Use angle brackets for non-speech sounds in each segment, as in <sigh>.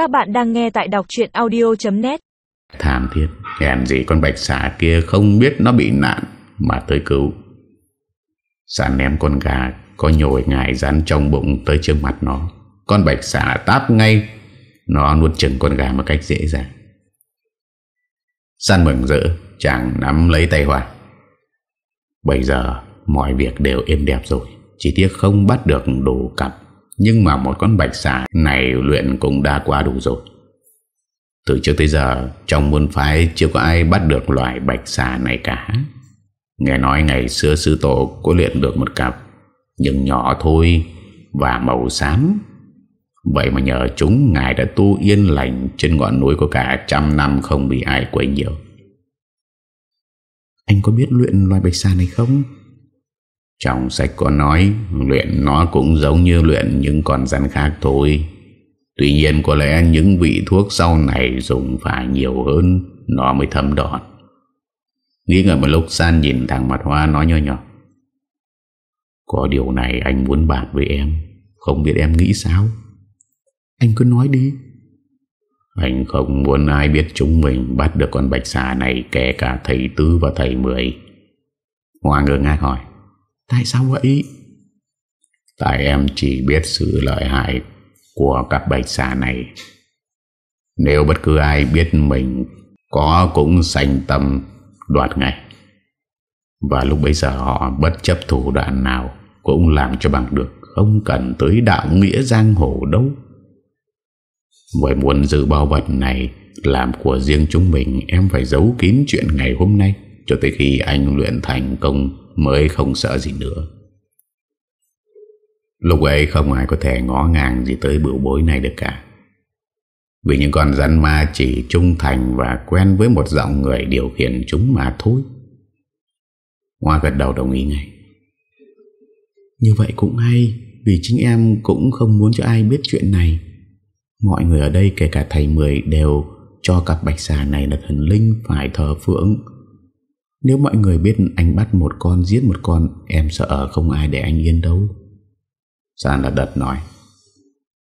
Các bạn đang nghe tại đọc chuyện audio.net Thảm thiết, Hèn gì con bạch xà kia không biết nó bị nạn Mà tới cứu. Sàn ném con gà, Có nhồi ngài dán trong bụng Tới trước mặt nó. Con bạch xà táp ngay, Nó nuốt chừng con gà một cách dễ dàng. San mừng rỡ, Chàng nắm lấy tay Hoa Bây giờ mọi việc đều êm đẹp rồi Chỉ tiếc không bắt được đủ cặp. Nhưng mà một con bạch xà này luyện cũng đã qua đủ rồi. Từ trước tới giờ, Trong môn phái chưa có ai bắt được loài bạch xà này cả. Nghe nói ngày xưa sư tổ có luyện được một cặp, Nhưng nhỏ thôi Và màu xám. Vậy mà nhờ chúng Ngài đã tu yên lành Trên ngọn núi có cả trăm năm không bị ai quấy nhiều Anh có biết luyện loài bạch xà này không? Trong sách có nói Luyện nó cũng giống như luyện những con rắn khác thôi. Tuy nhiên có lẽ những vị thuốc sau này dùng phải nhiều hơn Nó mới thấm đọt. Nghĩ ngợi một lúc San nhìn thằng mặt hoa nói nhỏ nhỏ. Có điều này anh muốn bàn với em Không biết em nghĩ sao? Anh cứ nói đi. Anh không muốn ai biết chúng mình bắt được con bạch xà này Kể cả thầy Tư và thầy Mười. Hoa ngơ ngác hỏi Tại sao vậy? Tại em chỉ biết sự lợi hại của các bạch xà này. Nếu bất cứ ai biết mình, có cũng sành tâm đoạt ngay. Và lúc bây giờ họ bất chấp thủ đoạn nào Cũng làm cho bằng được, Không cần tới đạo nghĩa giang hồ đâu. Với muốn giữ bao vật này Làm của riêng chúng mình, Em phải giấu kín chuyện ngày hôm nay, Cho tới khi anh luyện thành công Mới không sợ gì nữa. Lúc ấy không ai có thể ngó ngàng gì tới bữa bối này được cả. Vì những con rắn ma chỉ trung thành và quen với một giọng người điều khiển chúng mà thôi. Hoa gật đầu đồng ý ngay. Như vậy cũng hay, Vì chính em cũng không muốn cho ai biết chuyện này. Mọi người ở đây, kể cả thầy Mười, đều cho cặp bạch xà này là thần linh, phải thờ phượng. Nếu mọi người biết anh bắt một con, giết một con, Em sợ không ai để anh yên đâu. Sàn là đật nói,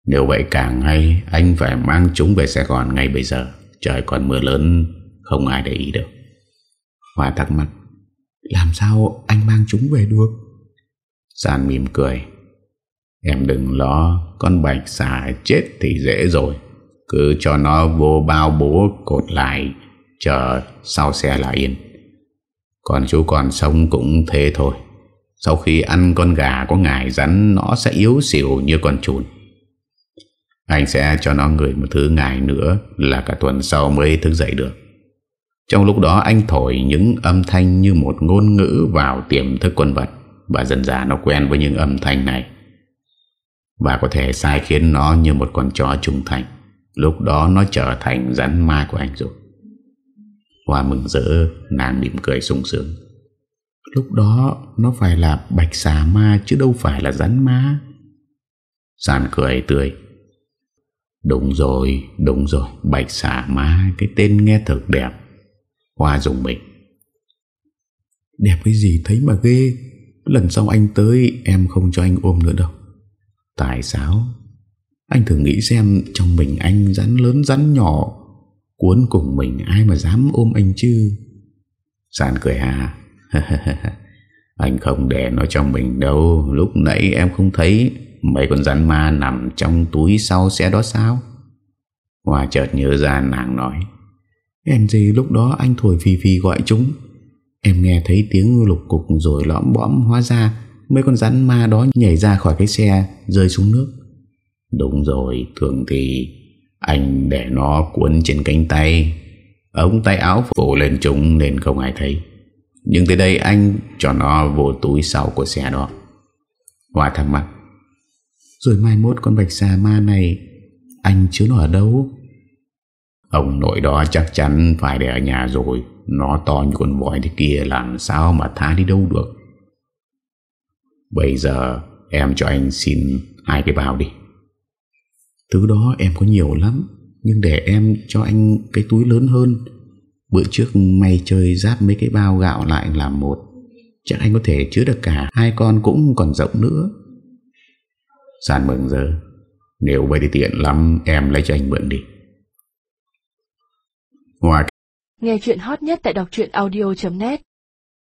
Nếu vậy càng hay Anh phải mang chúng về Sài Gòn ngay bây giờ. Trời còn mưa lớn, Không ai để ý được. Hoa thắc mắc, Làm sao anh mang chúng về được? Sàn mỉm cười, Em đừng lo, Con bạch xà chết thì dễ rồi. Cứ cho nó vô bao bố cột lại, Chờ sau xe là yên. Còn chú còn sống cũng thế thôi. Sau khi ăn con gà có ngải rắn, Nó sẽ yếu xỉu như con chuồn Anh sẽ cho nó ngửi một thứ ngải nữa Là cả tuần sau mới thức dậy được. Trong lúc đó, anh thổi những âm thanh Như một ngôn ngữ vào tiềm thức quân vật. Và dần dà nó quen với những âm thanh này. Và có thể sai khiến nó như một con chó trung thành. Lúc đó, nó trở thành rắn ma của anh rồi. Hoa mừng rỡ Nàng mỉm cười sung sướng Lúc đó nó phải là bạch xà ma chứ đâu phải là rắn ma. Sàn cười tươi. Đúng rồi, đúng rồi, bạch xà ma, cái tên nghe thật đẹp. Hoa dùng mình. Đẹp cái gì thấy mà ghê. Lần sau anh tới em không cho anh ôm nữa đâu. Tại sao? Anh thử nghĩ xem trong mình anh rắn lớn rắn nhỏ. Cuốn cùng mình, ai mà dám ôm anh chứ. Sàn cười hà. <laughs> Anh không để nó trong mình đâu, Lúc nãy em không thấy, Mấy con rắn ma nằm trong túi sau xe đó sao Hòa chợt nhớ ra nàng nói, Em gì lúc đó anh thổi phì phì gọi chúng Em nghe thấy tiếng lục cục rồi lõm bõm hóa ra, Mấy con rắn ma đó nhảy ra khỏi cái xe, Rơi xuống nước Đúng rồi, Thường thì anh để nó cuốn trên cánh tay. Ống tay áo phủ lên chúng Nên không ai thấy. Nhưng tới đây anh cho nó vô túi sau của xe đó. Hòa thắc mắc, Rồi mai mốt con bạch xà ma này, Anh chứa nó ở đâu? Ông nội đó chắc chắn phải để ở nhà rồi. Nó to như con vòi thế kia, Làm sao mà tha đi đâu được? Bây giờ Em cho anh xin hai cái bao đi. Thứ đó em có nhiều lắm, Nhưng để em cho anh cái túi lớn hơn, Bữa trước mày chơi giáp mấy cái bao gạo lại làm một, Chắc anh có thể chứa được cả. Hai con cũng còn rộng nữa. Sàn mừng giờ Nếu vậy thì tiện lắm, Em lấy cho anh mượn đi. Ngoài Nghe chuyện hot nhất tại đọc audio.net